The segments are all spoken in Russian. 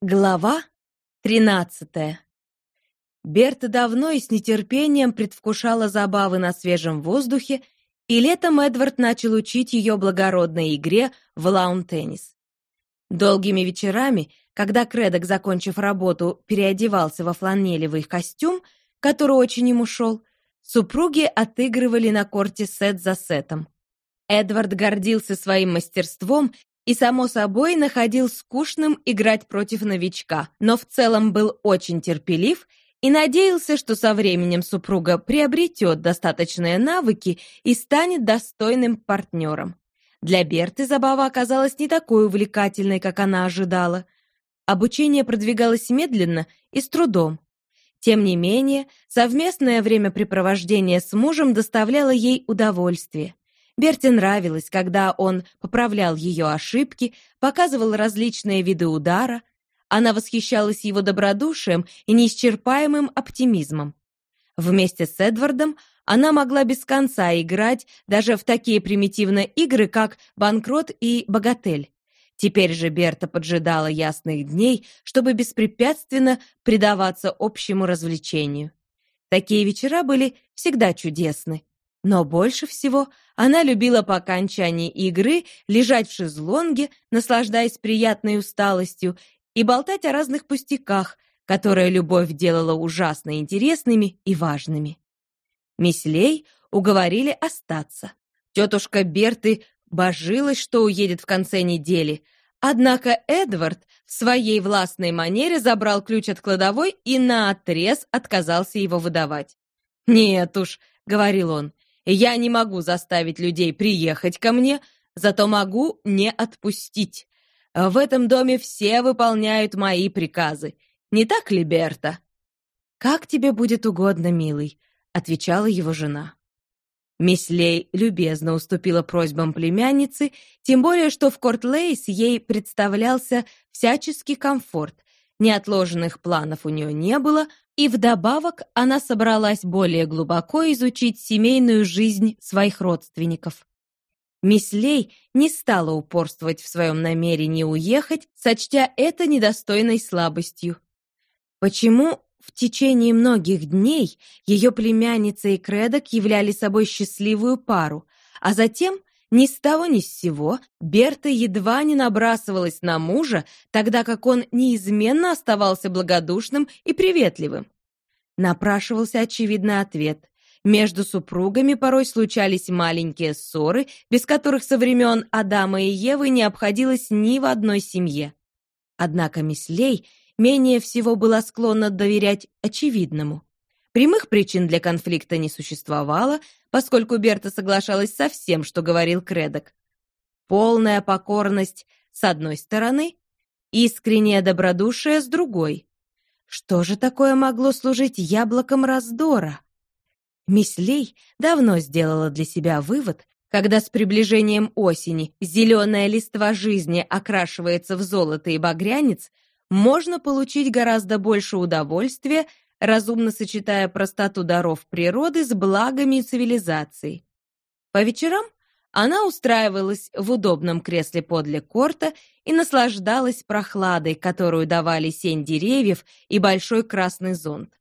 Глава тринадцатая. Берта давно и с нетерпением предвкушала забавы на свежем воздухе, и летом Эдвард начал учить ее благородной игре в лаун-теннис. Долгими вечерами, когда Кредок, закончив работу, переодевался во фланелевый костюм, который очень ему шел, супруги отыгрывали на корте сет за сетом. Эдвард гордился своим мастерством и, само собой, находил скучным играть против новичка, но в целом был очень терпелив и надеялся, что со временем супруга приобретет достаточные навыки и станет достойным партнером. Для Берты забава оказалась не такой увлекательной, как она ожидала. Обучение продвигалось медленно и с трудом. Тем не менее, совместное времяпрепровождение с мужем доставляло ей удовольствие. Берте нравилось, когда он поправлял ее ошибки, показывал различные виды удара. Она восхищалась его добродушием и неисчерпаемым оптимизмом. Вместе с Эдвардом она могла без конца играть даже в такие примитивные игры, как «Банкрот» и «Богатель». Теперь же Берта поджидала ясных дней, чтобы беспрепятственно предаваться общему развлечению. Такие вечера были всегда чудесны. Но больше всего она любила по окончании игры лежать в шезлонге, наслаждаясь приятной усталостью, и болтать о разных пустяках, которые любовь делала ужасно интересными и важными. Мислей уговорили остаться. Тетушка Берты божилась, что уедет в конце недели, однако Эдвард в своей властной манере забрал ключ от кладовой и наотрез отказался его выдавать. «Нет уж», — говорил он, я не могу заставить людей приехать ко мне, зато могу не отпустить. В этом доме все выполняют мои приказы. Не так ли, Берта?» «Как тебе будет угодно, милый», — отвечала его жена. Мислей любезно уступила просьбам племянницы, тем более что в Кортлейс ей представлялся всяческий комфорт. Неотложенных планов у нее не было, и вдобавок она собралась более глубоко изучить семейную жизнь своих родственников. Мисс Лей не стала упорствовать в своем намерении уехать, сочтя это недостойной слабостью. Почему в течение многих дней ее племянница и Кредок являли собой счастливую пару, а затем ни с того ни с сего Берта едва не набрасывалась на мужа, тогда как он неизменно оставался благодушным и приветливым. Напрашивался очевидный ответ. Между супругами порой случались маленькие ссоры, без которых со времен Адама и Евы не обходилось ни в одной семье. Однако Мислей менее всего была склонна доверять очевидному. Прямых причин для конфликта не существовало, поскольку Берта соглашалась со всем, что говорил Кредок. Полная покорность с одной стороны, искреннее добродушие с другой. Что же такое могло служить яблоком раздора? Мислей давно сделала для себя вывод, когда с приближением осени зеленая листва жизни окрашивается в золото и багрянец, можно получить гораздо больше удовольствия, разумно сочетая простоту даров природы с благами цивилизации. По вечерам она устраивалась в удобном кресле подле корта и наслаждалась прохладой, которую давали сень деревьев и большой красный зонт.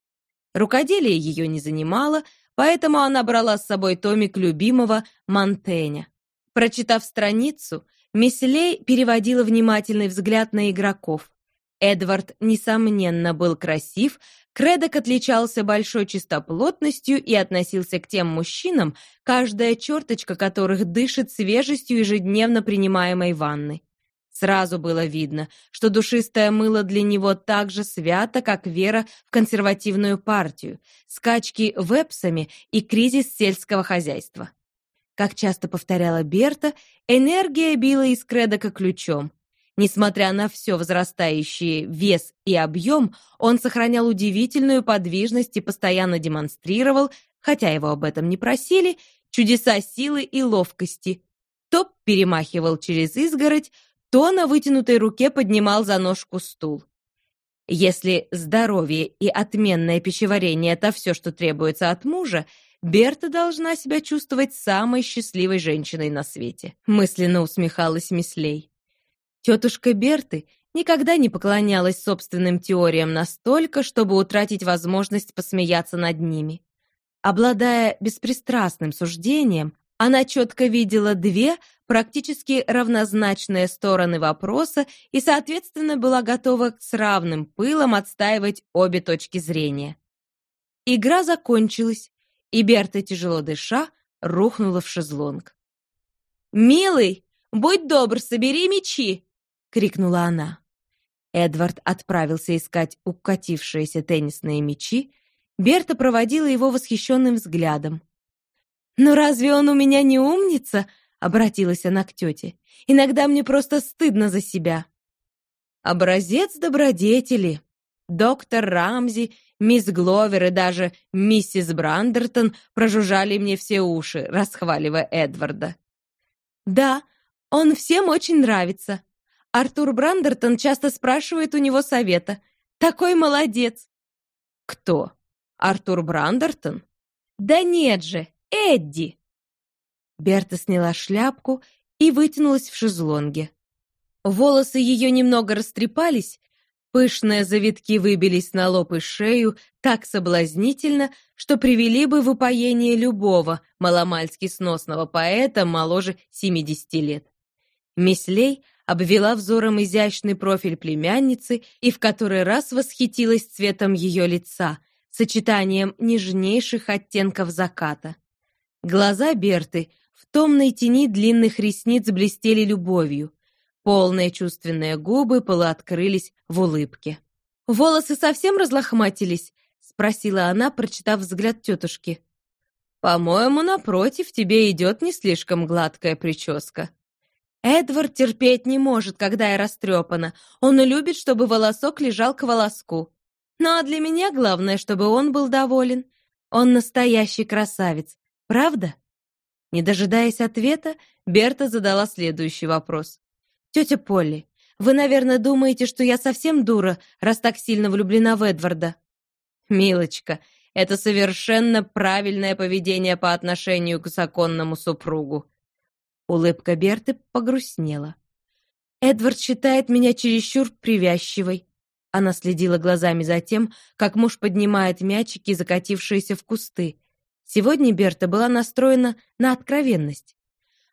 Рукоделие ее не занимало, поэтому она брала с собой томик любимого Монтэня. Прочитав страницу, Мисселей переводила внимательный взгляд на игроков. Эдвард, несомненно, был красив, Кредок отличался большой чистоплотностью и относился к тем мужчинам, каждая черточка которых дышит свежестью ежедневно принимаемой ванны. Сразу было видно, что душистое мыло для него так же свято, как вера в консервативную партию, скачки вепсами и кризис сельского хозяйства. Как часто повторяла Берта, энергия била из Кредока ключом. Несмотря на все возрастающий вес и объем, он сохранял удивительную подвижность и постоянно демонстрировал, хотя его об этом не просили, чудеса силы и ловкости. То перемахивал через изгородь, то на вытянутой руке поднимал за ножку стул. Если здоровье и отменное пищеварение — это все, что требуется от мужа, Берта должна себя чувствовать самой счастливой женщиной на свете. Мысленно усмехалась Мислей. Тетушка Берты никогда не поклонялась собственным теориям настолько, чтобы утратить возможность посмеяться над ними. Обладая беспристрастным суждением, она четко видела две практически равнозначные стороны вопроса и, соответственно, была готова с равным пылом отстаивать обе точки зрения. Игра закончилась, и Берта, тяжело дыша, рухнула в шезлонг. «Милый, будь добр, собери мечи!» — крикнула она. Эдвард отправился искать укатившиеся теннисные мячи, Берта проводила его восхищенным взглядом. «Но разве он у меня не умница?» — обратилась она к тете. «Иногда мне просто стыдно за себя». «Образец добродетели. Доктор Рамзи, мисс Гловер и даже миссис Брандертон прожужжали мне все уши, расхваливая Эдварда». «Да, он всем очень нравится. Артур Брандертон часто спрашивает у него совета. Такой молодец!» «Кто? Артур Брандертон?» «Да нет же, Эдди!» Берта сняла шляпку и вытянулась в шезлонге. Волосы ее немного растрепались, пышные завитки выбились на лоб и шею так соблазнительно, что привели бы в упоение любого маломальски сносного поэта моложе 70 лет. Мислей обвела взором изящный профиль племянницы и в который раз восхитилась цветом ее лица, сочетанием нежнейших оттенков заката. Глаза Берты в томной тени длинных ресниц блестели любовью. Полные чувственные губы полуоткрылись в улыбке. «Волосы совсем разлохматились?» — спросила она, прочитав взгляд тетушки. «По-моему, напротив, тебе идет не слишком гладкая прическа». Эдвард терпеть не может, когда я растрепана. Он любит, чтобы волосок лежал к волоску. Ну а для меня главное, чтобы он был доволен. Он настоящий красавец. Правда? Не дожидаясь ответа, Берта задала следующий вопрос. «Тетя Полли, вы, наверное, думаете, что я совсем дура, раз так сильно влюблена в Эдварда?» «Милочка, это совершенно правильное поведение по отношению к законному супругу». Улыбка Берты погрустнела. «Эдвард считает меня чересчур привязчивой». Она следила глазами за тем, как муж поднимает мячики, закатившиеся в кусты, Сегодня Берта была настроена на откровенность.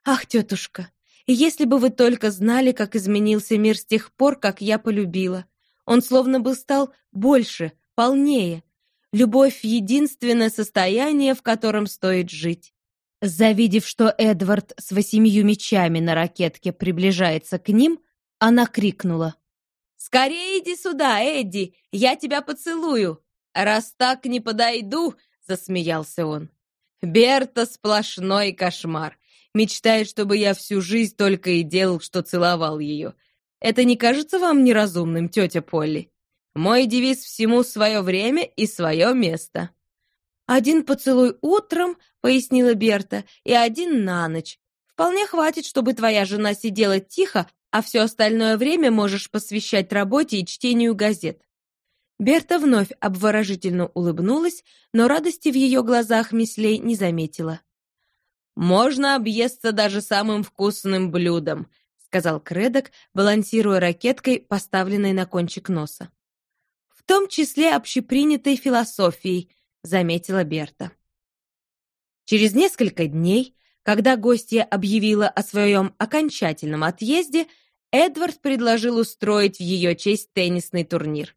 «Ах, тетушка, если бы вы только знали, как изменился мир с тех пор, как я полюбила. Он словно бы стал больше, полнее. Любовь — единственное состояние, в котором стоит жить». Завидев, что Эдвард с восемью мечами на ракетке приближается к ним, она крикнула. «Скорее иди сюда, Эдди, я тебя поцелую. Раз так не подойду, — засмеялся он. «Берта — сплошной кошмар. Мечтает, чтобы я всю жизнь только и делал, что целовал ее. Это не кажется вам неразумным, тетя Полли? Мой девиз всему свое время и свое место». «Один поцелуй утром», — пояснила Берта, — «и один на ночь. Вполне хватит, чтобы твоя жена сидела тихо, а все остальное время можешь посвящать работе и чтению газет. Берта вновь обворожительно улыбнулась, но радости в ее глазах Мислей не заметила. «Можно объесться даже самым вкусным блюдом», сказал Кредок, балансируя ракеткой, поставленной на кончик носа. «В том числе общепринятой философией», заметила Берта. Через несколько дней, когда гостья объявила о своем окончательном отъезде, Эдвард предложил устроить в ее честь теннисный турнир.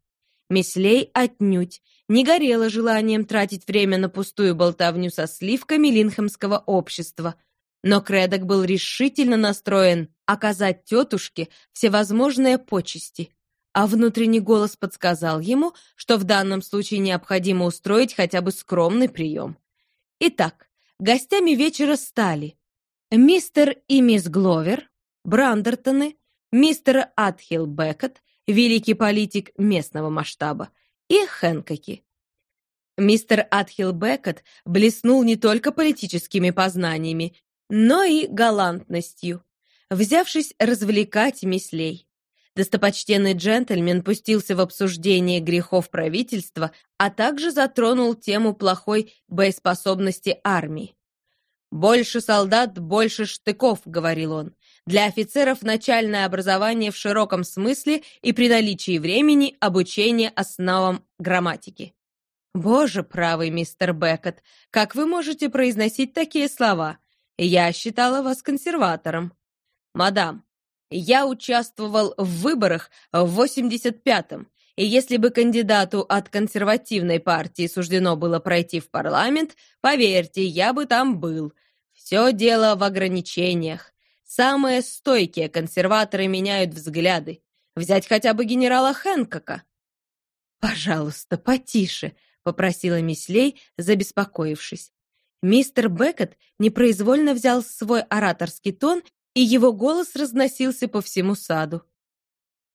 Мислей отнюдь не горела желанием тратить время на пустую болтовню со сливками линхемского общества, но Кредок был решительно настроен оказать тетушке всевозможные почести, а внутренний голос подсказал ему, что в данном случае необходимо устроить хотя бы скромный прием. Итак, гостями вечера стали мистер и мисс Гловер, Брандертоны, мистер Атхилл Беккет, великий политик местного масштаба, и Хэнкоки. Мистер Атхилл Беккет блеснул не только политическими познаниями, но и галантностью, взявшись развлекать мислей. Достопочтенный джентльмен пустился в обсуждение грехов правительства, а также затронул тему плохой боеспособности армии. «Больше солдат, больше штыков», — говорил он. Для офицеров начальное образование в широком смысле и при наличии времени обучение основам грамматики. Боже правый, мистер Беккет, как вы можете произносить такие слова? Я считала вас консерватором. Мадам, я участвовал в выборах в 85-м, и если бы кандидату от консервативной партии суждено было пройти в парламент, поверьте, я бы там был. Все дело в ограничениях. Самые стойкие консерваторы меняют взгляды. Взять хотя бы генерала Хэнкока. «Пожалуйста, потише», — попросила Мислей, забеспокоившись. Мистер Беккет непроизвольно взял свой ораторский тон, и его голос разносился по всему саду.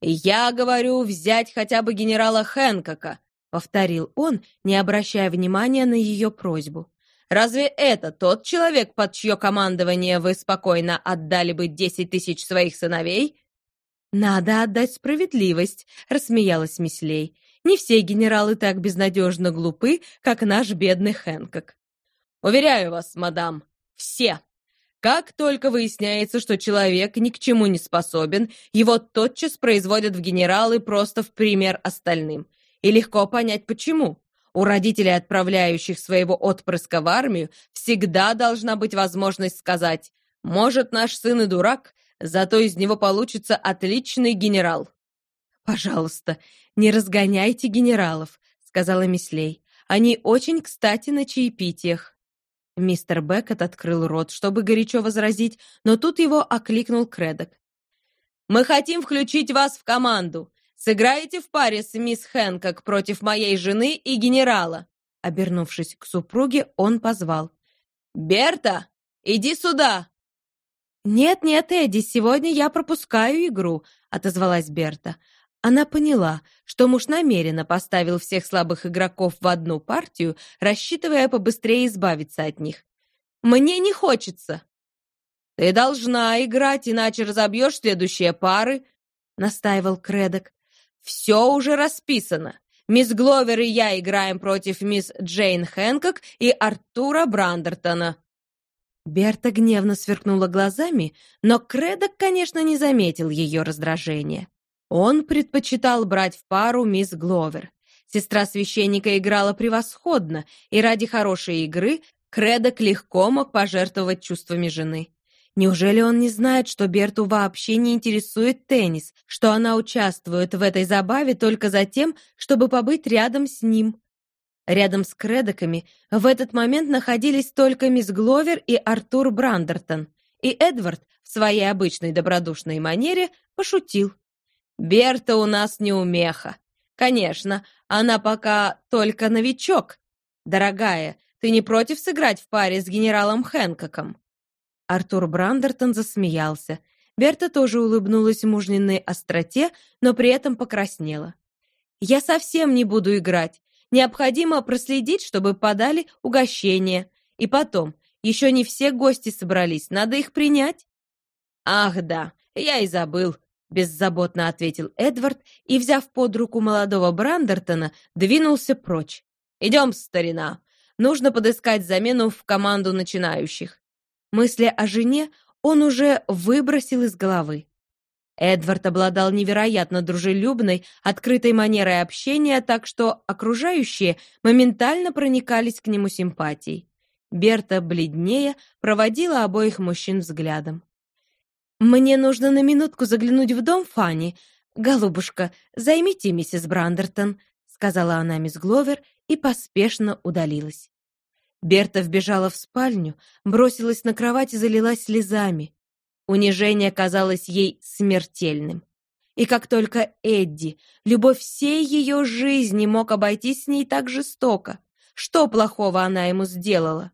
«Я говорю взять хотя бы генерала Хэнкока», — повторил он, не обращая внимания на ее просьбу. «Разве это тот человек, под чье командование вы спокойно отдали бы десять тысяч своих сыновей?» «Надо отдать справедливость», — рассмеялась Мислей. «Не все генералы так безнадежно глупы, как наш бедный Хэнкок». Уверяю вас, мадам, все. Как только выясняется, что человек ни к чему не способен, его тотчас производят в генералы просто в пример остальным. И легко понять, почему. У родителей, отправляющих своего отпрыска в армию, всегда должна быть возможность сказать «Может, наш сын и дурак, зато из него получится отличный генерал». «Пожалуйста, не разгоняйте генералов», — сказала Мислей. «Они очень кстати на чаепитиях». Мистер Беккет открыл рот, чтобы горячо возразить, но тут его окликнул Кредок. «Мы хотим включить вас в команду. Сыграете в паре с мисс Хэнкок против моей жены и генерала». Обернувшись к супруге, он позвал. «Берта, иди сюда!» «Нет-нет, Эдди, сегодня я пропускаю игру», — отозвалась Берта. Она поняла, что муж намеренно поставил всех слабых игроков в одну партию, рассчитывая побыстрее избавиться от них. «Мне не хочется!» «Ты должна играть, иначе разобьешь следующие пары», — настаивал Кредок. «Все уже расписано. Мисс Гловер и я играем против мисс Джейн Хэнкок и Артура Брандертона». Берта гневно сверкнула глазами, но Кредок, конечно, не заметил ее раздражения. Он предпочитал брать в пару мисс Гловер. Сестра священника играла превосходно, и ради хорошей игры Кредок легко мог пожертвовать чувствами жены. Неужели он не знает, что Берту вообще не интересует теннис, что она участвует в этой забаве только за тем, чтобы побыть рядом с ним? Рядом с Кредоками в этот момент находились только мисс Гловер и Артур Брандертон, и Эдвард в своей обычной добродушной манере пошутил. Берта у нас не умеха. Конечно, она пока только новичок. Дорогая, ты не против сыграть в паре с генералом Хэнкоком?» Артур Брандертон засмеялся. Берта тоже улыбнулась мужниной остроте, но при этом покраснела. «Я совсем не буду играть. Необходимо проследить, чтобы подали угощение. И потом, еще не все гости собрались, надо их принять». «Ах да, я и забыл беззаботно ответил Эдвард и, взяв под руку молодого Брандертона, двинулся прочь. «Идем, старина. Нужно подыскать замену в команду начинающих». Мысли о жене он уже выбросил из головы. Эдвард обладал невероятно дружелюбной, открытой манерой общения, так что окружающие моментально проникались к нему симпатией. Берта, бледнее, проводила обоих мужчин взглядом. «Мне нужно на минутку заглянуть в дом Фанни. Голубушка, займите миссис Брандертон», — сказала она мисс Гловер и поспешно удалилась. Берта вбежала в спальню, бросилась на кровать и залилась слезами. Унижение казалось ей смертельным. И как только Эдди, любовь всей ее жизни, мог обойтись с ней так жестоко, что плохого она ему сделала?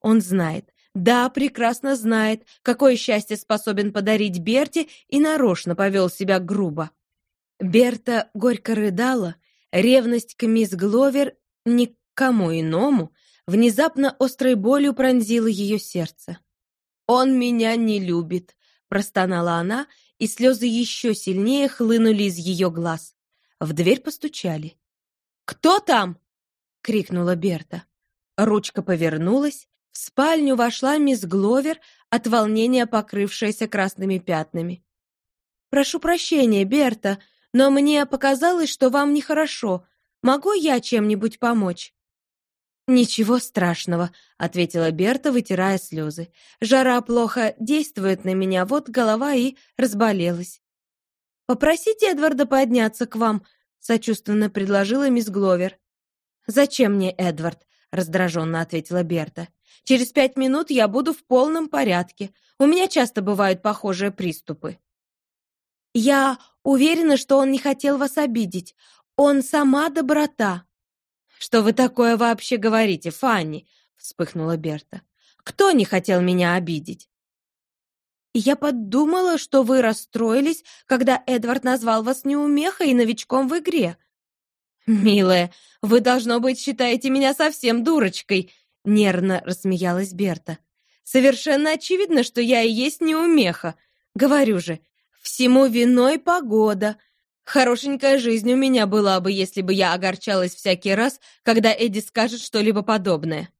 Он знает, да, прекрасно знает, какое счастье способен подарить Берте, и нарочно повел себя грубо. Берта горько рыдала, ревность к мисс Гловер никому иному внезапно острой болью пронзила ее сердце. «Он меня не любит», — простонала она, и слезы еще сильнее хлынули из ее глаз. В дверь постучали. «Кто там?» — крикнула Берта. Ручка повернулась, В спальню вошла мисс Гловер, от волнения покрывшаяся красными пятнами. «Прошу прощения, Берта, но мне показалось, что вам нехорошо. Могу я чем-нибудь помочь?» «Ничего страшного», — ответила Берта, вытирая слезы. «Жара плохо действует на меня, вот голова и разболелась». «Попросите Эдварда подняться к вам», — сочувственно предложила мисс Гловер. «Зачем мне Эдвард?» — раздраженно ответила Берта. «Через пять минут я буду в полном порядке. У меня часто бывают похожие приступы». «Я уверена, что он не хотел вас обидеть. Он сама доброта», «Что вы такое вообще говорите, Фанни?» — вспыхнула Берта. «Кто не хотел меня обидеть?» «Я подумала, что вы расстроились, когда Эдвард назвал вас неумехой и новичком в игре». «Милая, вы, должно быть, считаете меня совсем дурочкой», — нервно рассмеялась Берта. «Совершенно очевидно, что я и есть неумеха. Говорю же, всему виной погода. Хорошенькая жизнь у меня была бы, если бы я огорчалась всякий раз, когда Эдди скажет что-либо подобное.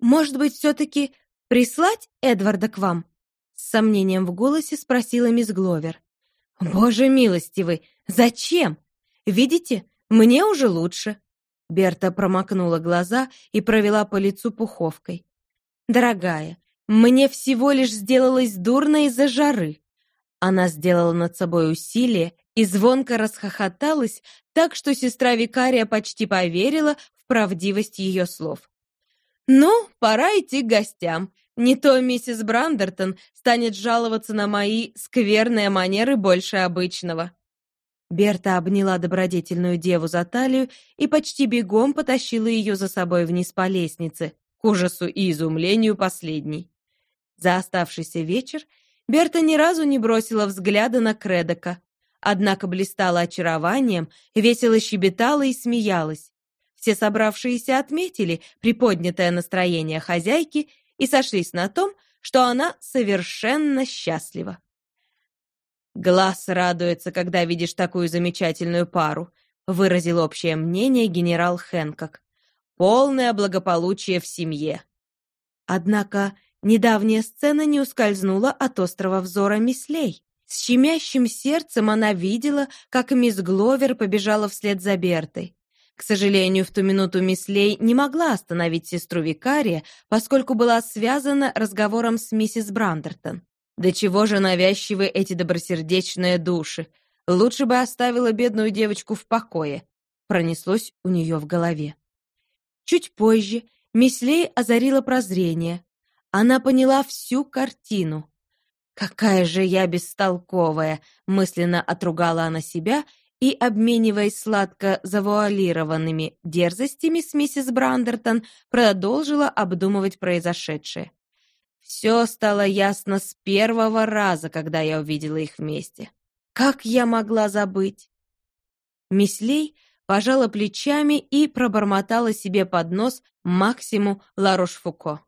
Может быть, все-таки прислать Эдварда к вам? С сомнением в голосе спросила мисс Гловер. Боже милостивый, зачем? Видите, мне уже лучше. Берта промокнула глаза и провела по лицу пуховкой. Дорогая, мне всего лишь сделалось дурно из-за жары. Она сделала над собой усилие и звонко расхохоталась, так что сестра викария почти поверила в правдивость ее слов. «Ну, пора идти к гостям. Не то миссис Брандертон станет жаловаться на мои скверные манеры больше обычного». Берта обняла добродетельную деву за талию и почти бегом потащила ее за собой вниз по лестнице, к ужасу и изумлению последней. За оставшийся вечер Берта ни разу не бросила взгляда на Кредока, однако блистала очарованием, весело щебетала и смеялась. Все собравшиеся отметили приподнятое настроение хозяйки и сошлись на том, что она совершенно счастлива. «Глаз радуется, когда видишь такую замечательную пару», выразил общее мнение генерал Хэнкок. «Полное благополучие в семье». Однако недавняя сцена не ускользнула от острого взора Мислей. С щемящим сердцем она видела, как мисс Гловер побежала вслед за Бертой. К сожалению, в ту минуту мисс Лей не могла остановить сестру викария, поскольку была связана разговором с миссис Брандертон. Да чего же навязчивы эти добросердечные души? Лучше бы оставила бедную девочку в покое. Пронеслось у нее в голове. Чуть позже мисс Лей озарила прозрение. Она поняла всю картину. «Какая же я бестолковая!» — мысленно отругала она себя и, обмениваясь сладко завуалированными дерзостями с миссис Брандертон, продолжила обдумывать произошедшее. Все стало ясно с первого раза, когда я увидела их вместе. Как я могла забыть? Мислей пожала плечами и пробормотала себе под нос Максиму Ларош-Фуко.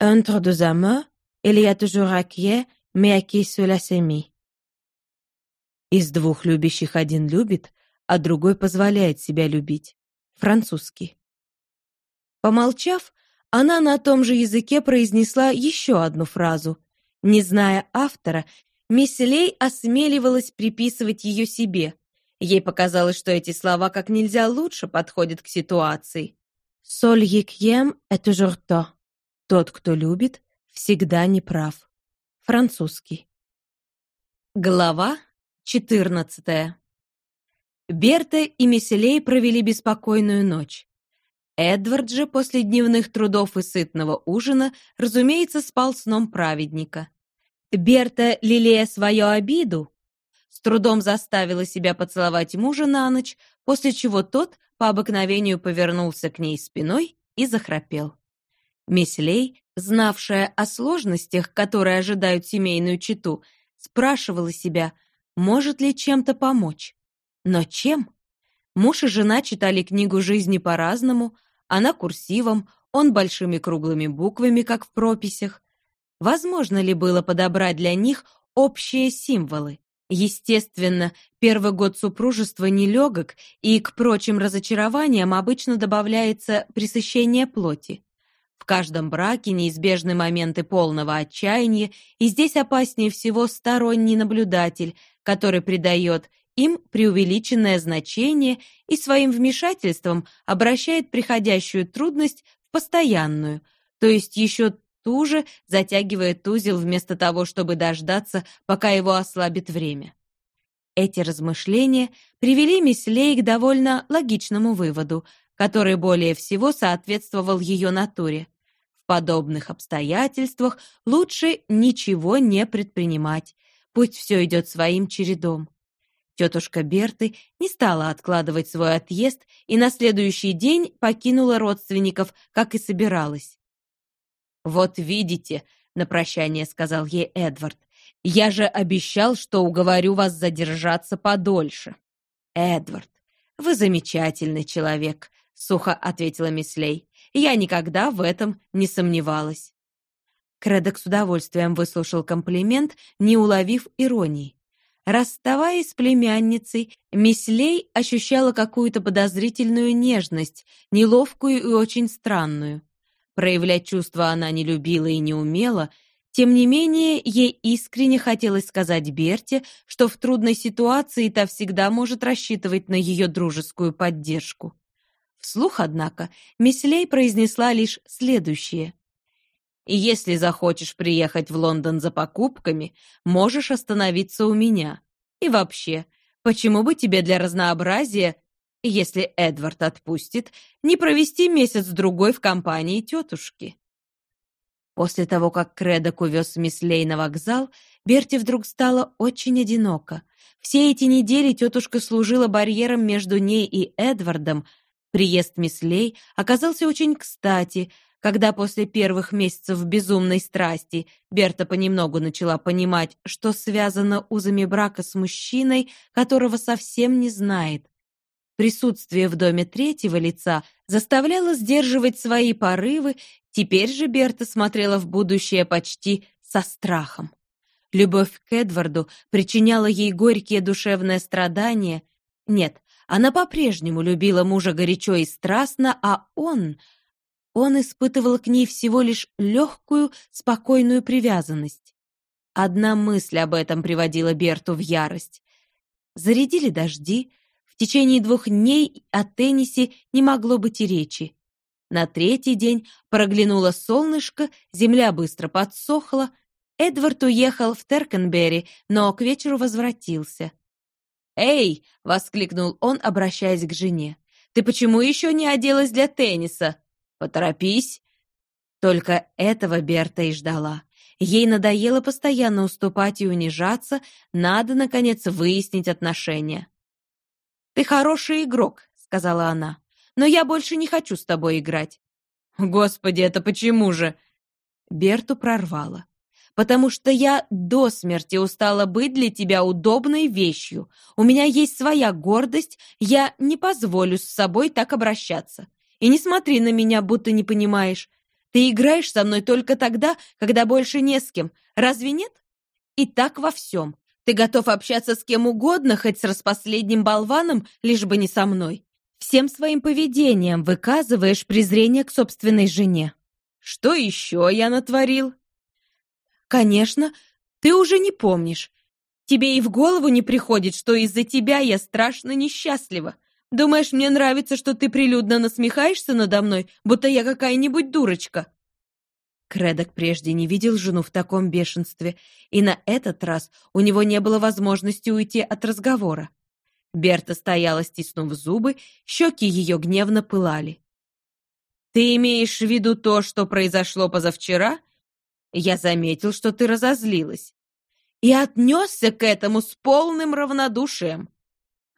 «Entre deux amants, il y a toujours à qui, mais qui cela s'est mis». Из двух любящих один любит, а другой позволяет себя любить. Французский. Помолчав, она на том же языке произнесла еще одну фразу. Не зная автора, мисс Лей осмеливалась приписывать ее себе. Ей показалось, что эти слова как нельзя лучше подходят к ситуации. «Соль екьем — это журто». Тот, кто любит, всегда неправ. Французский. Глава 14. Берта и Месселей провели беспокойную ночь. Эдвард же после дневных трудов и сытного ужина, разумеется, спал сном праведника. Берта, лелея свою обиду, с трудом заставила себя поцеловать мужа на ночь, после чего тот по обыкновению повернулся к ней спиной и захрапел. Меслей, знавшая о сложностях, которые ожидают семейную чету, спрашивала себя, может ли чем-то помочь. Но чем? Муж и жена читали книгу жизни по-разному, она курсивом, он большими круглыми буквами, как в прописях. Возможно ли было подобрать для них общие символы? Естественно, первый год супружества нелегок, и к прочим разочарованиям обычно добавляется пресыщение плоти. В каждом браке неизбежны моменты полного отчаяния, и здесь опаснее всего сторонний наблюдатель, который придает им преувеличенное значение и своим вмешательством обращает приходящую трудность в постоянную, то есть еще туже затягивает узел вместо того, чтобы дождаться, пока его ослабит время. Эти размышления привели мисс Лей к довольно логичному выводу, который более всего соответствовал ее натуре. В подобных обстоятельствах лучше ничего не предпринимать, пусть все идет своим чередом. Тетушка Берты не стала откладывать свой отъезд и на следующий день покинула родственников, как и собиралась. «Вот видите», — на прощание сказал ей Эдвард, «я же обещал, что уговорю вас задержаться подольше». «Эдвард, вы замечательный человек», — сухо ответила мисс Лей. «Я никогда в этом не сомневалась». Кредок с удовольствием выслушал комплимент, не уловив иронии. Расставаясь с племянницей, мисс Лей ощущала какую-то подозрительную нежность, неловкую и очень странную. Проявлять чувства она не любила и не умела, тем не менее, ей искренне хотелось сказать Берте, что в трудной ситуации та всегда может рассчитывать на ее дружескую поддержку. Вслух, однако, мисс Лей произнесла лишь следующее. И если захочешь приехать в Лондон за покупками, можешь остановиться у меня. И вообще, почему бы тебе для разнообразия, если Эдвард отпустит, не провести месяц-другой в компании тетушки?» После того, как Кредок увез мисс Лей на вокзал, Берти вдруг стало очень одиноко. Все эти недели тетушка служила барьером между ней и Эдвардом. Приезд мисс Лей оказался очень кстати, когда после первых месяцев безумной страсти Берта понемногу начала понимать, что связано узами брака с мужчиной, которого совсем не знает. Присутствие в доме третьего лица заставляло сдерживать свои порывы, теперь же Берта смотрела в будущее почти со страхом. Любовь к Эдварду причиняла ей горькие душевные страдания. Нет, она по-прежнему любила мужа горячо и страстно, а он он испытывал к ней всего лишь легкую, спокойную привязанность. Одна мысль об этом приводила Берту в ярость. Зарядили дожди, в течение двух дней о теннисе не могло быть и речи. На третий день проглянуло солнышко, земля быстро подсохла. Эдвард уехал в Теркенбери, но к вечеру возвратился. «Эй!» — воскликнул он, обращаясь к жене. «Ты почему еще не оделась для тенниса?» Поторопись!» Только этого Берта и ждала. Ей надоело постоянно уступать и унижаться, надо, наконец, выяснить отношения. «Ты хороший игрок», — сказала она, — «но я больше не хочу с тобой играть». «Господи, это почему же?» Берту прорвало. «Потому что я до смерти устала быть для тебя удобной вещью. У меня есть своя гордость, я не позволю с собой так обращаться. И не смотри на меня, будто не понимаешь. Ты играешь со мной только тогда, когда больше не с кем. Разве нет? И так во всем. Ты готов общаться с кем угодно, хоть с распоследним болваном, лишь бы не со мной. Всем своим поведением выказываешь презрение к собственной жене. Что еще я натворил? Конечно, ты уже не помнишь. Тебе и в голову не приходит, что из-за тебя я страшно несчастлива. Думаешь, мне нравится, что ты прилюдно насмехаешься надо мной, будто я какая-нибудь дурочка?» Кредок прежде не видел жену в таком бешенстве, и на этот раз у него не было возможности уйти от разговора. Берта стояла, стиснув зубы, щеки ее гневно пылали. «Ты имеешь в виду то, что произошло позавчера? Я заметил, что ты разозлилась. И отнесся к этому с полным равнодушием.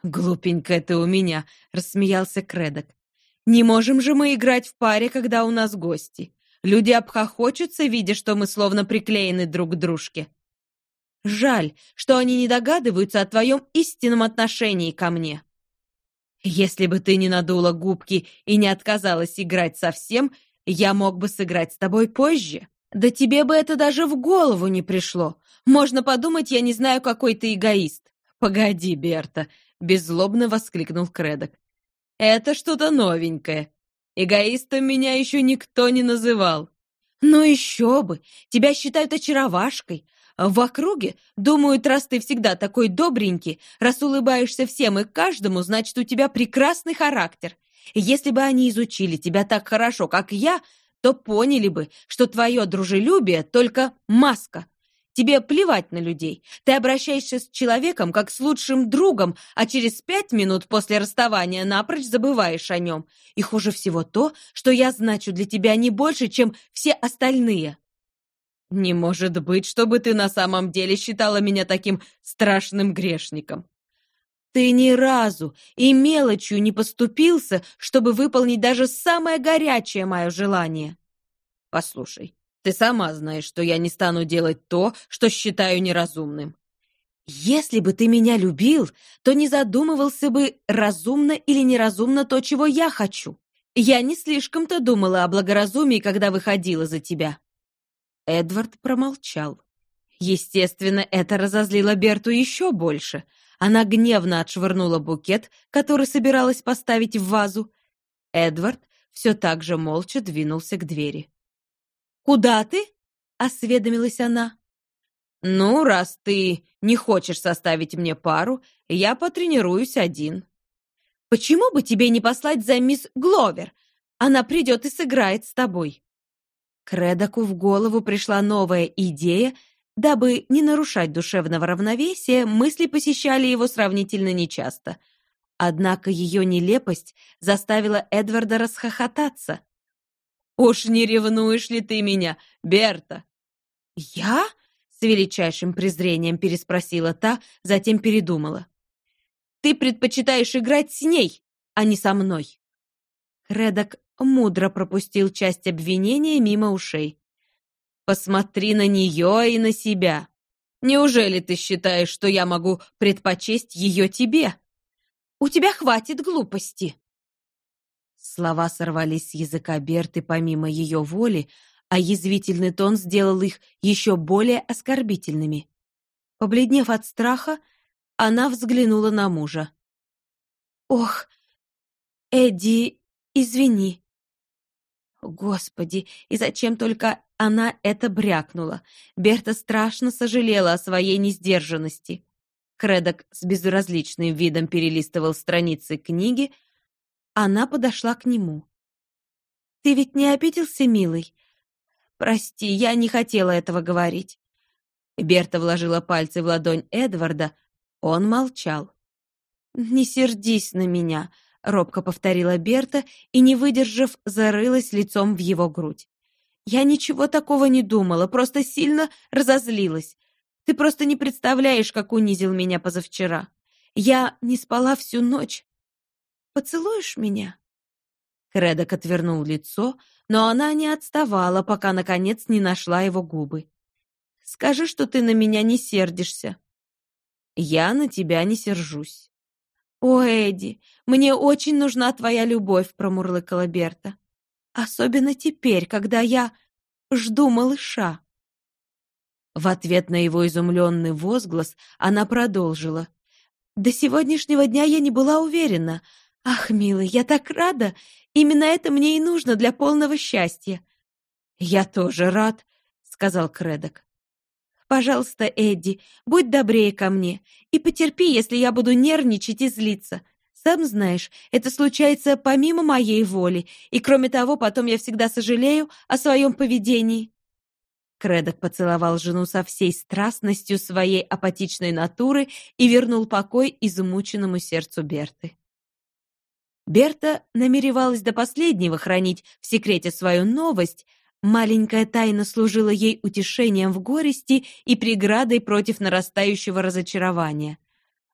«Глупенькая ты у меня», — рассмеялся Кредок. «Не можем же мы играть в паре, когда у нас гости. Люди обхохочутся, видя, что мы словно приклеены друг к дружке. Жаль, что они не догадываются о твоем истинном отношении ко мне. Если бы ты не надула губки и не отказалась играть совсем, я мог бы сыграть с тобой позже. Да тебе бы это даже в голову не пришло. Можно подумать, я не знаю, какой ты эгоист. Погоди, Берта, — беззлобно воскликнул Кредок. «Это что-то новенькое. Эгоистом меня еще никто не называл. Ну еще бы! Тебя считают очаровашкой. В округе думают, раз ты всегда такой добренький, раз улыбаешься всем и каждому, значит, у тебя прекрасный характер. Если бы они изучили тебя так хорошо, как я, то поняли бы, что твое дружелюбие только маска, Тебе плевать на людей. Ты обращаешься с человеком как с лучшим другом, а через пять минут после расставания напрочь забываешь о нем. И хуже всего то, что я значу для тебя не больше, чем все остальные. Не может быть, чтобы ты на самом деле считала меня таким страшным грешником. Ты ни разу и мелочью не поступился, чтобы выполнить даже самое горячее мое желание. Послушай, ты сама знаешь, что я не стану делать то, что считаю неразумным. Если бы ты меня любил, то не задумывался бы, разумно или неразумно то, чего я хочу. Я не слишком-то думала о благоразумии, когда выходила за тебя». Эдвард промолчал. Естественно, это разозлило Берту еще больше. Она гневно отшвырнула букет, который собиралась поставить в вазу. Эдвард все так же молча двинулся к двери. «Куда ты?» — осведомилась она. «Ну, раз ты не хочешь составить мне пару, я потренируюсь один». «Почему бы тебе не послать за мисс Гловер? Она придет и сыграет с тобой». Кредоку в голову пришла новая идея, дабы не нарушать душевного равновесия, мысли посещали его сравнительно нечасто. Однако ее нелепость заставила Эдварда расхохотаться. Уж не ревнуешь ли ты меня, Берта?» «Я?» — с величайшим презрением переспросила та, затем передумала. «Ты предпочитаешь играть с ней, а не со мной». Редок мудро пропустил часть обвинения мимо ушей. «Посмотри на нее и на себя. Неужели ты считаешь, что я могу предпочесть ее тебе? У тебя хватит глупости!» Слова сорвались с языка Берты помимо ее воли, а язвительный тон сделал их еще более оскорбительными. Побледнев от страха, она взглянула на мужа. «Ох, Эдди, извини!» Господи, и зачем только она это брякнула? Берта страшно сожалела о своей несдержанности. Кредок с безразличным видом перелистывал страницы книги, она подошла к нему. «Ты ведь не обиделся, милый?» «Прости, я не хотела этого говорить». Берта вложила пальцы в ладонь Эдварда. Он молчал. «Не сердись на меня», — робко повторила Берта и, не выдержав, зарылась лицом в его грудь. «Я ничего такого не думала, просто сильно разозлилась. Ты просто не представляешь, как унизил меня позавчера. Я не спала всю ночь, Поцелуешь меня?» Кредок отвернул лицо, но она не отставала, пока, наконец, не нашла его губы. «Скажи, что ты на меня не сердишься». «Я на тебя не сержусь». «О, Эдди, мне очень нужна твоя любовь», — промурлыкала Берта. «Особенно теперь, когда я жду малыша». В ответ на его изумленный возглас она продолжила. «До сегодняшнего дня я не была уверена, «Ах, милый, я так рада! Именно это мне и нужно для полного счастья!» «Я тоже рад», — сказал Кредок. «Пожалуйста, Эдди, будь добрее ко мне и потерпи, если я буду нервничать и злиться. Сам знаешь, это случается помимо моей воли, и кроме того, потом я всегда сожалею о своем поведении». Кредок поцеловал жену со всей страстностью своей апатичной натуры и вернул покой измученному сердцу Берты. Берта намеревалась до последнего хранить в секрете свою новость. Маленькая тайна служила ей утешением в горести и преградой против нарастающего разочарования.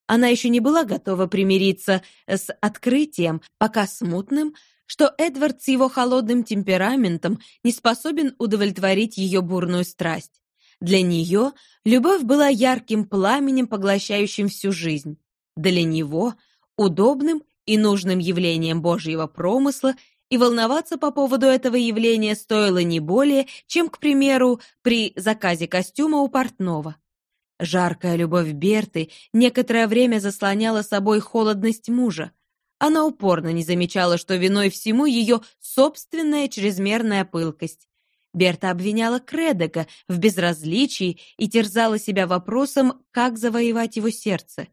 Она еще не была готова примириться с открытием, пока смутным, что Эдвард с его холодным темпераментом не способен удовлетворить ее бурную страсть. Для нее любовь была ярким пламенем, поглощающим всю жизнь. Для него — удобным и нужным явлением Божьего промысла, и волноваться по поводу этого явления стоило не более, чем, к примеру, при заказе костюма у портного. Жаркая любовь Берты некоторое время заслоняла собой холодность мужа. она упорно не замечала, что виной всему ее собственная чрезмерная пылкость. Берта обвиняла Кредека в безразличии и терзала себя вопросом, как завоевать его сердце.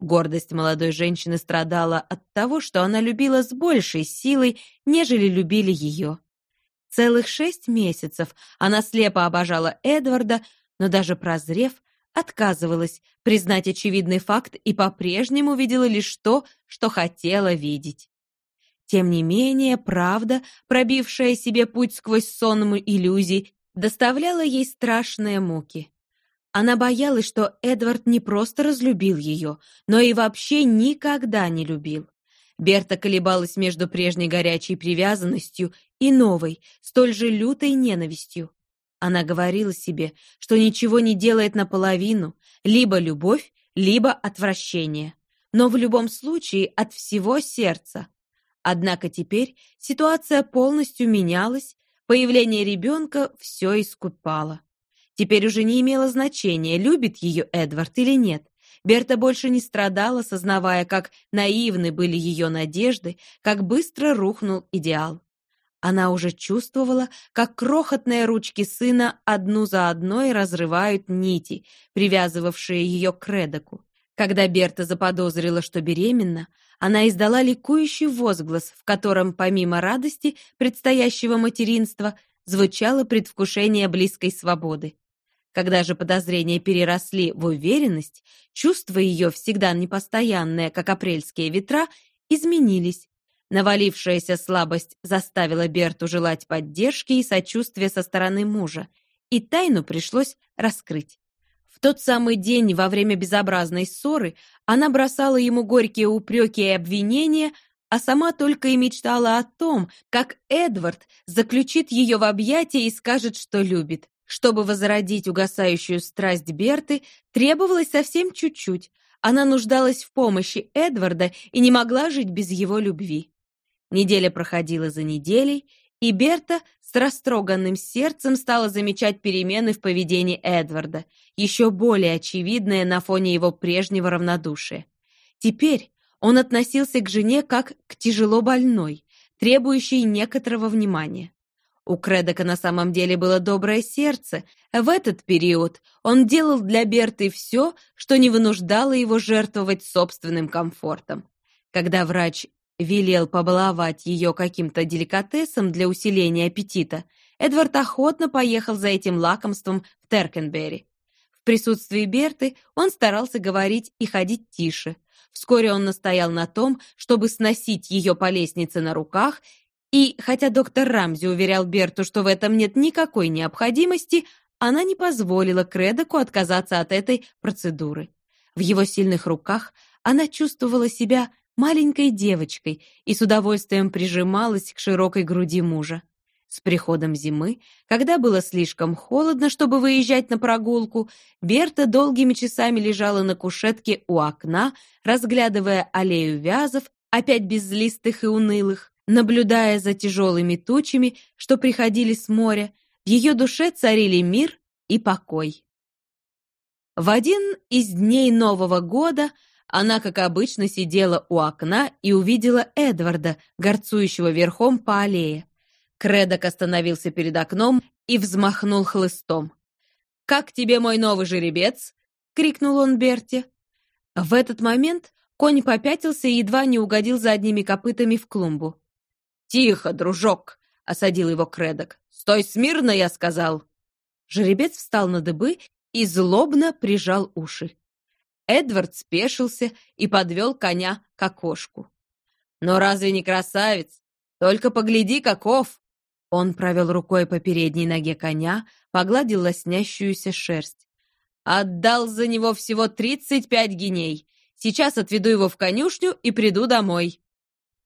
Гордость молодой женщины страдала от того, что она любила с большей силой, нежели любили ее. Целых шесть месяцев она слепо обожала Эдварда, но даже прозрев, отказывалась признать очевидный факт и по-прежнему видела лишь то, что хотела видеть. Тем не менее, правда, пробившая себе путь сквозь сонму иллюзий, доставляла ей страшные муки. Она боялась, что Эдвард не просто разлюбил ее, но и вообще никогда не любил. Берта колебалась между прежней горячей привязанностью и новой, столь же лютой ненавистью. Она говорила себе, что ничего не делает наполовину, либо любовь, либо отвращение. Но в любом случае от всего сердца. Однако теперь ситуация полностью менялась, появление ребенка все искупало. Теперь уже не имело значения, любит ее Эдвард или нет. Берта больше не страдала, сознавая, как наивны были ее надежды, как быстро рухнул идеал. Она уже чувствовала, как крохотные ручки сына одну за одной разрывают нити, привязывавшие ее к Редоку. Когда Берта заподозрила, что беременна, она издала ликующий возглас, в котором, помимо радости предстоящего материнства, звучало предвкушение близкой свободы. Когда же подозрения переросли в уверенность, чувства ее, всегда непостоянные, как апрельские ветра, изменились, Навалившаяся слабость заставила Берту желать поддержки и сочувствия со стороны мужа, и тайну пришлось раскрыть. В тот самый день, во время безобразной ссоры, она бросала ему горькие упреки и обвинения, а сама только и мечтала о том, как Эдвард заключит ее в объятия и скажет, что любит. Чтобы возродить угасающую страсть Берты, требовалось совсем чуть-чуть. Она нуждалась в помощи Эдварда и не могла жить без его любви. Неделя проходила за неделей, и Берта с растроганным сердцем стала замечать перемены в поведении Эдварда, еще более очевидные на фоне его прежнего равнодушия. Теперь он относился к жене как к тяжело больной, требующей некоторого внимания. У Кредока на самом деле было доброе сердце. В этот период он делал для Берты все, что не вынуждало его жертвовать собственным комфортом. Когда врач велел побаловать ее каким-то деликатесом для усиления аппетита, Эдвард охотно поехал за этим лакомством в Теркенбери. В присутствии Берты он старался говорить и ходить тише. Вскоре он настоял на том, чтобы сносить ее по лестнице на руках, и, хотя доктор Рамзи уверял Берту, что в этом нет никакой необходимости, она не позволила Кредоку отказаться от этой процедуры. В его сильных руках она чувствовала себя маленькой девочкой и с удовольствием прижималась к широкой груди мужа. С приходом зимы, когда было слишком холодно, чтобы выезжать на прогулку, Берта долгими часами лежала на кушетке у окна, разглядывая аллею вязов, опять безлистых и унылых, наблюдая за тяжелыми тучами, что приходили с моря, в ее душе царили мир и покой. В один из дней Нового года она, как обычно, сидела у окна и увидела Эдварда, горцующего верхом по аллее. Кредок остановился перед окном и взмахнул хлыстом. «Как тебе мой новый жеребец?» — крикнул он Берте. В этот момент конь попятился и едва не угодил задними копытами в клумбу. «Тихо, дружок!» — осадил его Кредок. «Стой смирно, я сказал!» Жеребец встал на дыбы и злобно прижал уши. Эдвард спешился и подвел коня к окошку. «Но разве не красавец? Только погляди, каков!» Он провел рукой по передней ноге коня, погладил лоснящуюся шерсть. «Отдал за него всего тридцать пять геней. Сейчас отведу его в конюшню и приду домой».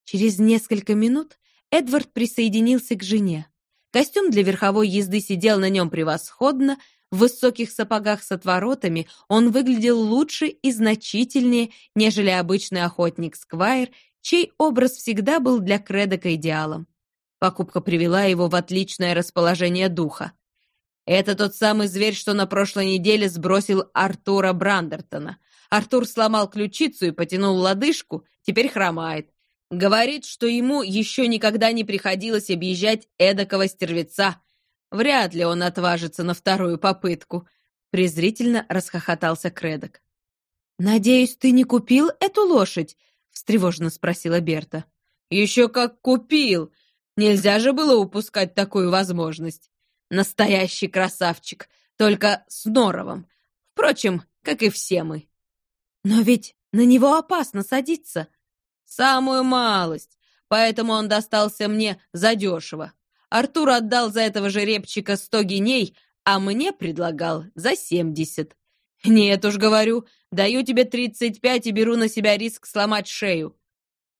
Через несколько минут Эдвард присоединился к жене. Костюм для верховой езды сидел на нем превосходно, в высоких сапогах с отворотами он выглядел лучше и значительнее, нежели обычный охотник Сквайр, чей образ всегда был для Кредока идеалом. Покупка привела его в отличное расположение духа. Это тот самый зверь, что на прошлой неделе сбросил Артура Брандертона. Артур сломал ключицу и потянул лодыжку, теперь хромает. Говорит, что ему еще никогда не приходилось объезжать эдакого стервеца. Вряд ли он отважится на вторую попытку. Презрительно расхохотался Кредок. «Надеюсь, ты не купил эту лошадь?» — встревоженно спросила Берта. «Еще как купил! Нельзя же было упускать такую возможность. Настоящий красавчик, только с норовом. Впрочем, как и все мы». «Но ведь на него опасно садиться», Самую малость. Поэтому он достался мне задешево. Артур отдал за этого жеребчика сто геней, а мне предлагал за семьдесят. Нет уж, говорю, даю тебе тридцать пять и беру на себя риск сломать шею.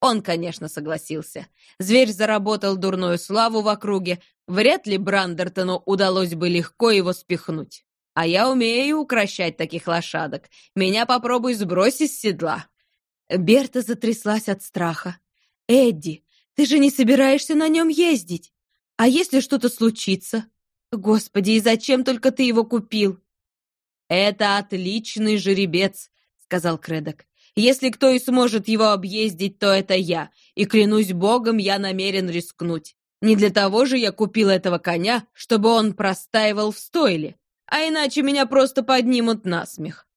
Он, конечно, согласился. Зверь заработал дурную славу в округе. Вряд ли Брандертону удалось бы легко его спихнуть. А я умею укращать таких лошадок. Меня попробуй сбросить с седла. Берта затряслась от страха. «Эдди, ты же не собираешься на нем ездить? А если что-то случится? Господи, и зачем только ты его купил?» «Это отличный жеребец», — сказал Кредок. «Если кто и сможет его объездить, то это я, и, клянусь богом, я намерен рискнуть. Не для того же я купил этого коня, чтобы он простаивал в стойле, а иначе меня просто поднимут на смех».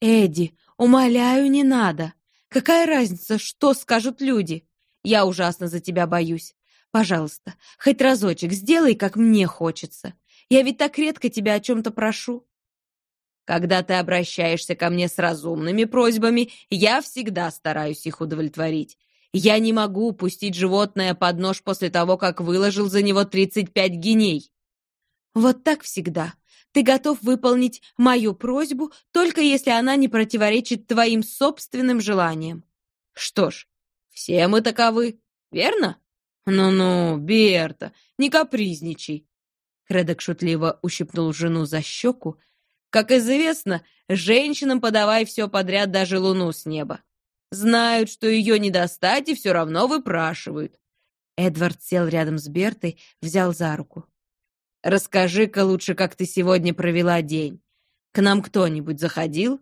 «Эдди, умоляю, не надо. Какая разница, что скажут люди? Я ужасно за тебя боюсь. Пожалуйста, хоть разочек сделай, как мне хочется. Я ведь так редко тебя о чем-то прошу. Когда ты обращаешься ко мне с разумными просьбами, я всегда стараюсь их удовлетворить. Я не могу упустить животное под нож после того, как выложил за него 35 геней. Вот так всегда. Ты готов выполнить мою просьбу, только если она не противоречит твоим собственным желаниям. Что ж, все мы таковы, верно? Ну-ну, Берта, не капризничай. Кредок шутливо ущипнул жену за щеку. Как известно, женщинам подавай все подряд, даже луну с неба. Знают, что ее не достать, и все равно выпрашивают. Эдвард сел рядом с Бертой, взял за руку. Расскажи-ка лучше, как ты сегодня провела день. К нам кто-нибудь заходил?»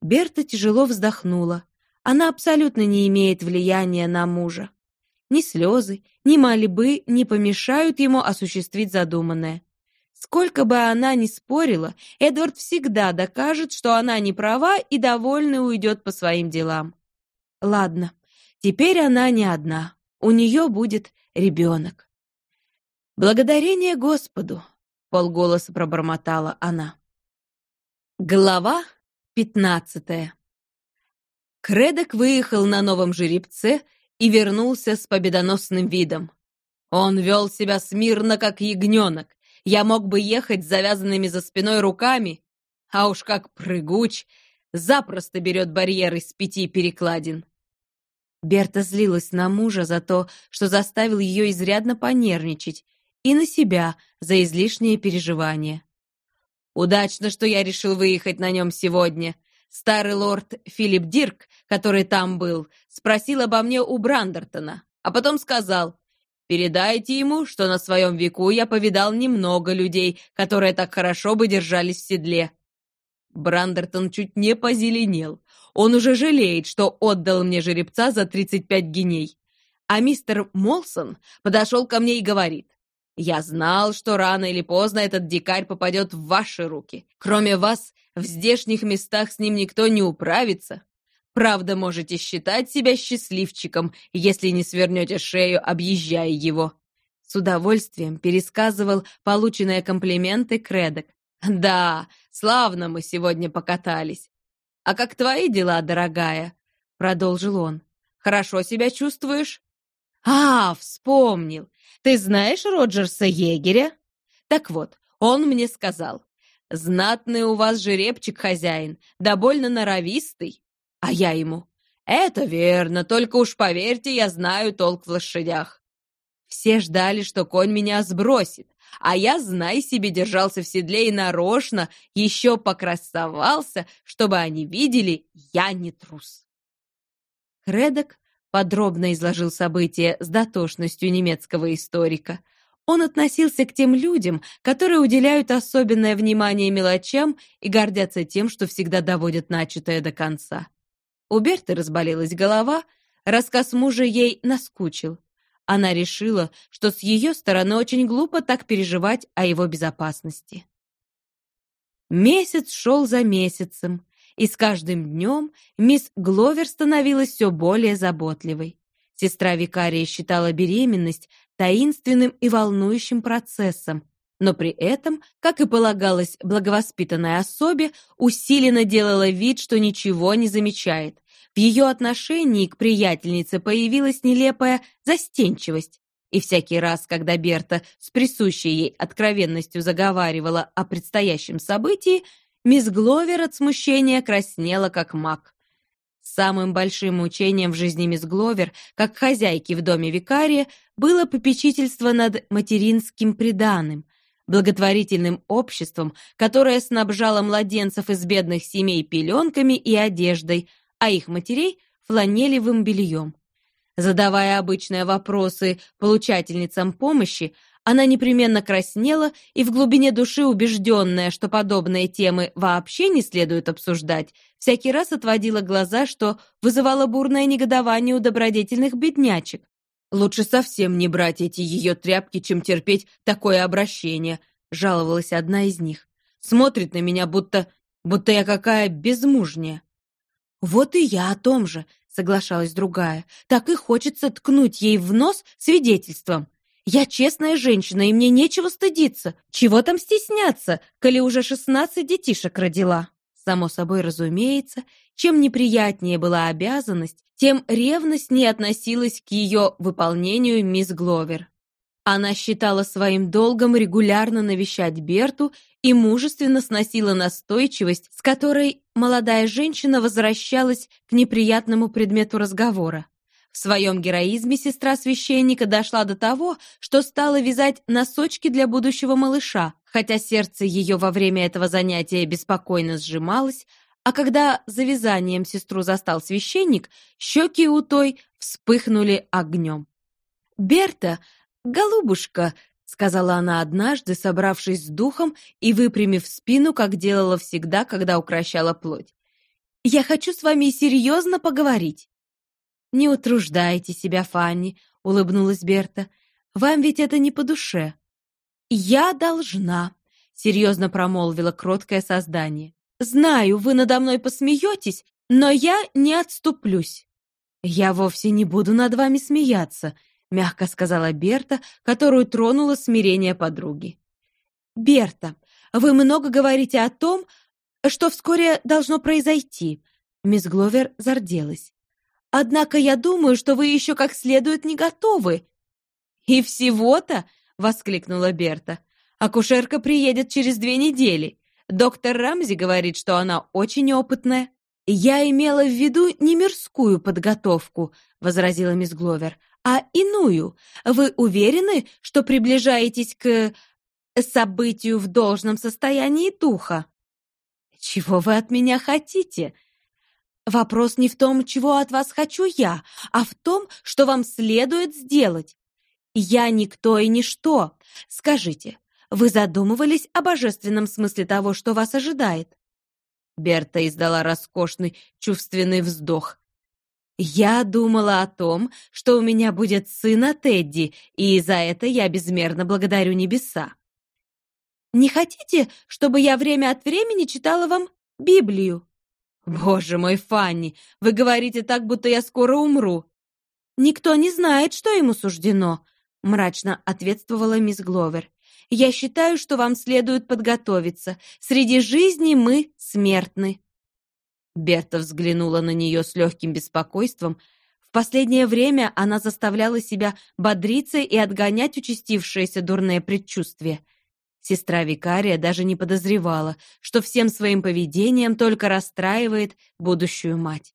Берта тяжело вздохнула. Она абсолютно не имеет влияния на мужа. Ни слезы, ни мольбы не помешают ему осуществить задуманное. Сколько бы она ни спорила, Эдвард всегда докажет, что она не права и довольно уйдет по своим делам. Ладно, теперь она не одна. У нее будет ребенок. «Благодарение Господу!» — полголоса пробормотала она. Глава пятнадцатая Кредок выехал на новом жеребце и вернулся с победоносным видом. Он вел себя смирно, как ягненок. Я мог бы ехать с завязанными за спиной руками, а уж как прыгуч, запросто берет барьер из пяти перекладин. Берта злилась на мужа за то, что заставил ее изрядно понервничать, и на себя за излишние переживания. Удачно, что я решил выехать на нем сегодня. Старый лорд Филипп Дирк, который там был, спросил обо мне у Брандертона, а потом сказал, «Передайте ему, что на своем веку я повидал немного людей, которые так хорошо бы держались в седле». Брандертон чуть не позеленел. Он уже жалеет, что отдал мне жеребца за 35 геней. А мистер Молсон подошел ко мне и говорит, я знал, что рано или поздно этот дикарь попадет в ваши руки. Кроме вас, в здешних местах с ним никто не управится. Правда, можете считать себя счастливчиком, если не свернете шею, объезжая его». С удовольствием пересказывал полученные комплименты Кредок. «Да, славно мы сегодня покатались. А как твои дела, дорогая?» Продолжил он. «Хорошо себя чувствуешь?» «А, вспомнил. Ты знаешь Роджерса Егеря? Так вот, он мне сказал. Знатный у вас жеребчик, хозяин, да больно норовистый. А я ему. Это верно, только уж поверьте, я знаю толк в лошадях. Все ждали, что конь меня сбросит, а я, знай себе, держался в седле и нарочно еще покрасовался, чтобы они видели, я не трус. Кредок подробно изложил события с дотошностью немецкого историка. Он относился к тем людям, которые уделяют особенное внимание мелочам и гордятся тем, что всегда доводят начатое до конца. У Берты разболелась голова, Рассказ мужа ей наскучил. Она решила, что с ее стороны очень глупо так переживать о его безопасности. Месяц шел за месяцем, и с каждым днем мисс Гловер становилась все более заботливой. Сестра викария считала беременность таинственным и волнующим процессом, но при этом, как и полагалось благовоспитанной особе, усиленно делала вид, что ничего не замечает. В ее отношении к приятельнице появилась нелепая застенчивость. И всякий раз, когда Берта с присущей ей откровенностью заговаривала о предстоящем событии, мисс Гловер от смущения краснела как мак. Самым большим мучением в жизни мисс Гловер, как хозяйки в доме викария, было попечительство над материнским приданым, благотворительным обществом, которое снабжало младенцев из бедных семей пеленками и одеждой, а их матерей — фланелевым бельем. Задавая обычные вопросы получательницам помощи, она непременно краснела и в глубине души убежденная, что подобные темы вообще не следует обсуждать, всякий раз отводила глаза, что вызывало бурное негодование у добродетельных беднячек. «Лучше совсем не брать эти ее тряпки, чем терпеть такое обращение», — жаловалась одна из них. «Смотрит на меня, будто... будто я какая безмужняя». «Вот и я о том же», — соглашалась другая. «Так и хочется ткнуть ей в нос свидетельством. Я честная женщина, и мне нечего стыдиться. Чего там стесняться, коли уже шестнадцать детишек родила?» Само собой разумеется, чем неприятнее была обязанность, тем ревностнее относилась к ее выполнению мисс Гловер. Она считала своим долгом регулярно навещать Берту и мужественно сносила настойчивость, с которой молодая женщина возвращалась к неприятному предмету разговора. В своем героизме сестра священника дошла до того, что стала вязать носочки для будущего малыша, хотя сердце ее во время этого занятия беспокойно сжималось, а когда за вязанием сестру застал священник, щеки у той вспыхнули огнем. Берта «Голубушка», — сказала она однажды, собравшись с духом и выпрямив спину, как делала всегда, когда укращала плоть. «Я хочу с вами серьезно поговорить». «Не утруждайте себя, Фанни», — улыбнулась Берта. «Вам ведь это не по душе». «Я должна», — серьезно промолвила кроткое создание. «Знаю, вы надо мной посмеетесь, но я не отступлюсь». «Я вовсе не буду над вами смеяться», мягко сказала Берта, которую тронуло смирение подруги. «Берта, вы много говорите о том, что вскоре должно произойти», мисс Гловер зарделась. «Однако я думаю, что вы еще как следует не готовы». «И всего-то?» — воскликнула Берта. «Акушерка приедет через две недели. Доктор Рамзи говорит, что она очень опытная». «Я имела в виду не мирскую подготовку», — возразила мисс Гловер, а иную. Вы уверены, что приближаетесь к событию в должном состоянии духа? Чего вы от меня хотите? Вопрос не в том, чего от вас хочу я, а в том, что вам следует сделать. Я никто и ничто. Скажите, вы задумывались о божественном смысле того, что вас ожидает? Берта издала роскошный чувственный вздох. Я думала о том, что у меня будет сын от Эдди, и за это я безмерно благодарю небеса. Не хотите, чтобы я время от времени читала вам Библию? Боже мой, Фанни, вы говорите так, будто я скоро умру. Никто не знает, что ему суждено, мрачно ответствовала мисс Гловер. Я считаю, что вам следует подготовиться. Среди жизни мы смертны. Берта взглянула на нее с легким беспокойством. В последнее время она заставляла себя бодриться и отгонять участившиеся дурные предчувствия. Сестра викария даже не подозревала, что всем своим поведением только расстраивает будущую мать.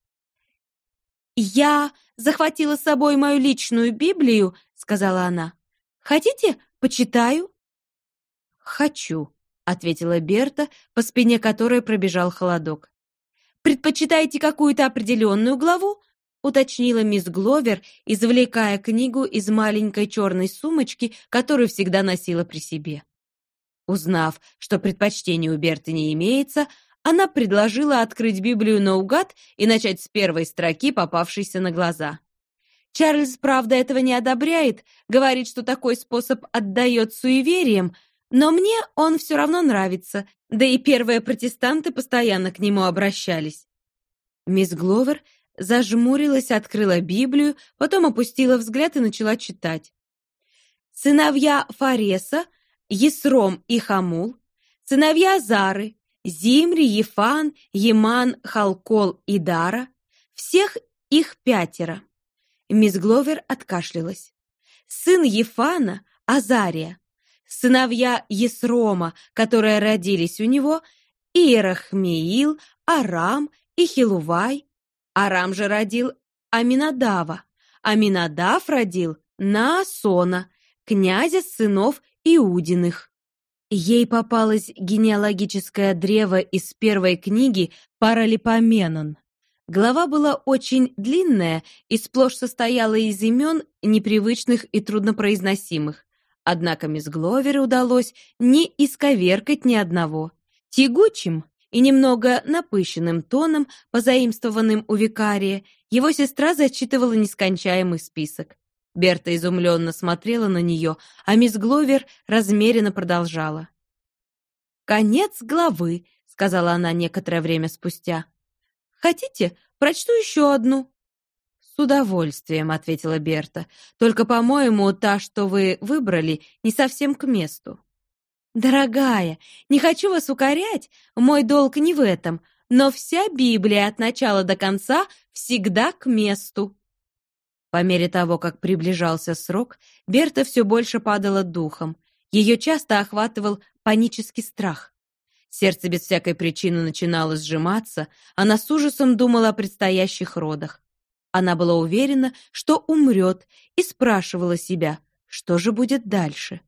«Я захватила с собой мою личную Библию», — сказала она. «Хотите, почитаю?» «Хочу», — ответила Берта, по спине которой пробежал холодок. Предпочитаете какую-то определенную главу?» — уточнила мисс Гловер, извлекая книгу из маленькой черной сумочки, которую всегда носила при себе. Узнав, что предпочтений у Берты не имеется, она предложила открыть Библию наугад и начать с первой строки, попавшейся на глаза. Чарльз, правда, этого не одобряет, говорит, что такой способ отдает суевериям, но мне он все равно нравится, да и первые протестанты постоянно к нему обращались. Мисс Гловер зажмурилась, открыла Библию, потом опустила взгляд и начала читать. Сыновья Фареса, Есром и Хамул, сыновья Зары, Зимри, Ефан, Еман, Халкол и Дара, всех их пятеро. Мисс Гловер откашлялась. Сын Ефана, Азария, сыновья Есрома, которые родились у него, Иерахмеил, Арам и Хилувай. Арам же родил Аминадава. Аминадав родил Наасона, князя сынов Иудиных. Ей попалось генеалогическое древо из первой книги Паралипоменон. Глава была очень длинная и сплошь состояла из имен, непривычных и труднопроизносимых. Однако мисс Гловер удалось не исковеркать ни одного. Тягучим и немного напыщенным тоном, позаимствованным у викария, его сестра зачитывала нескончаемый список. Берта изумленно смотрела на нее, а мисс Гловер размеренно продолжала. «Конец главы», — сказала она некоторое время спустя. Хотите, прочту еще одну?» «С удовольствием», — ответила Берта. «Только, по-моему, та, что вы выбрали, не совсем к месту». «Дорогая, не хочу вас укорять, мой долг не в этом, но вся Библия от начала до конца всегда к месту». По мере того, как приближался срок, Берта все больше падала духом. Ее часто охватывал панический страх. Сердце без всякой причины начинало сжиматься, она с ужасом думала о предстоящих родах. Она была уверена, что умрет, и спрашивала себя, что же будет дальше?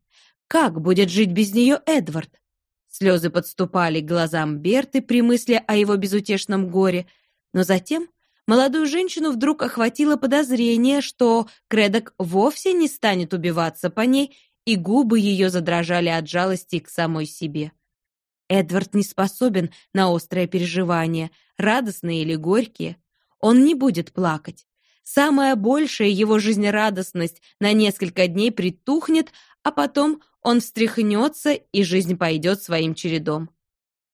Как будет жить без нее Эдвард? Слезы подступали к глазам Берты при мысли о его безутешном горе, но затем молодую женщину вдруг охватило подозрение, что Кредок вовсе не станет убиваться по ней, и губы ее задрожали от жалости к самой себе. Эдвард не способен на острые переживания, радостные или горькие. Он не будет плакать. Самая большая его жизнерадостность на несколько дней притухнет, а потом он встряхнется, и жизнь пойдет своим чередом.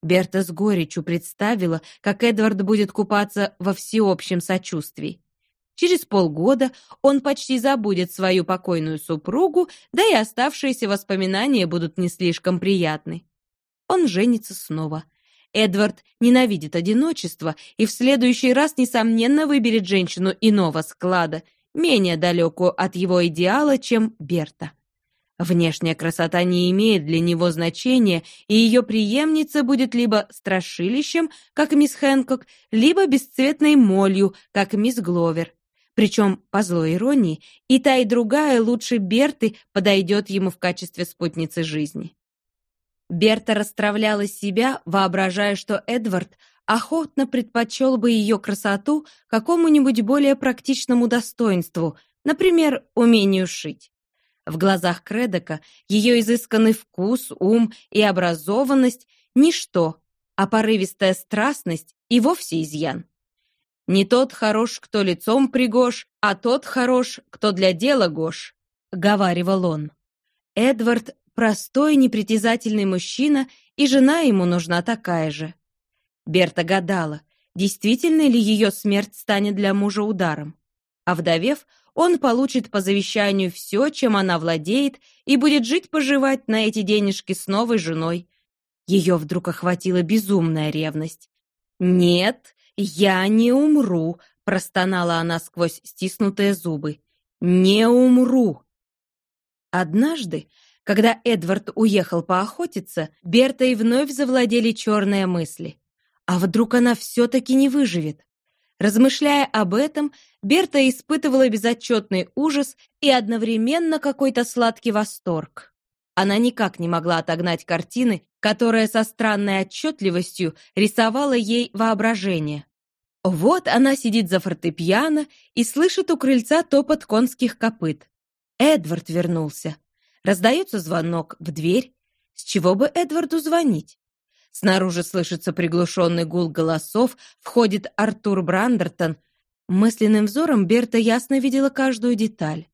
Берта с горечью представила, как Эдвард будет купаться во всеобщем сочувствии. Через полгода он почти забудет свою покойную супругу, да и оставшиеся воспоминания будут не слишком приятны он женится снова. Эдвард ненавидит одиночество и в следующий раз, несомненно, выберет женщину иного склада, менее далекую от его идеала, чем Берта. Внешняя красота не имеет для него значения, и ее преемница будет либо страшилищем, как мисс Хэнкок, либо бесцветной молью, как мисс Гловер. Причем, по злой иронии, и та, и другая лучше Берты подойдет ему в качестве спутницы жизни. Берта расстравляла себя, воображая, что Эдвард охотно предпочел бы ее красоту какому-нибудь более практичному достоинству, например, умению шить. В глазах Кредока ее изысканный вкус, ум и образованность — ничто, а порывистая страстность и вовсе изъян. «Не тот хорош, кто лицом пригож, а тот хорош, кто для дела гож», — говаривал он. Эдвард простой, непритязательный мужчина, и жена ему нужна такая же. Берта гадала, действительно ли ее смерть станет для мужа ударом. А вдовев, он получит по завещанию все, чем она владеет, и будет жить-поживать на эти денежки с новой женой. Ее вдруг охватила безумная ревность. «Нет, я не умру», — простонала она сквозь стиснутые зубы. «Не умру». Однажды когда Эдвард уехал поохотиться, Бертой вновь завладели черные мысли. А вдруг она все-таки не выживет? Размышляя об этом, Берта испытывала безотчетный ужас и одновременно какой-то сладкий восторг. Она никак не могла отогнать картины, которые со странной отчетливостью рисовала ей воображение. Вот она сидит за фортепиано и слышит у крыльца топот конских копыт. Эдвард вернулся. Раздается звонок в дверь. С чего бы Эдварду звонить? Снаружи слышится приглушенный гул голосов, входит Артур Брандертон. Мысленным взором Берта ясно видела каждую деталь.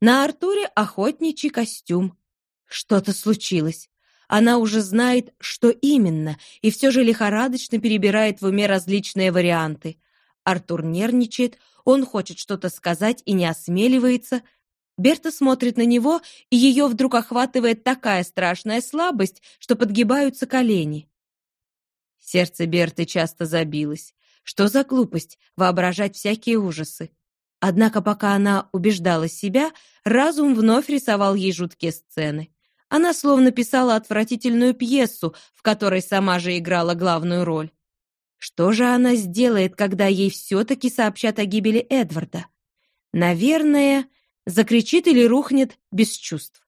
На Артуре охотничий костюм. Что-то случилось. Она уже знает, что именно, и все же лихорадочно перебирает в уме различные варианты. Артур нервничает, он хочет что-то сказать и не осмеливается. Берта смотрит на него, и ее вдруг охватывает такая страшная слабость, что подгибаются колени. Сердце Берты часто забилось. Что за глупость воображать всякие ужасы? Однако пока она убеждала себя, разум вновь рисовал ей жуткие сцены. Она словно писала отвратительную пьесу, в которой сама же играла главную роль. Что же она сделает, когда ей все-таки сообщат о гибели Эдварда? Наверное, закричит или рухнет без чувств.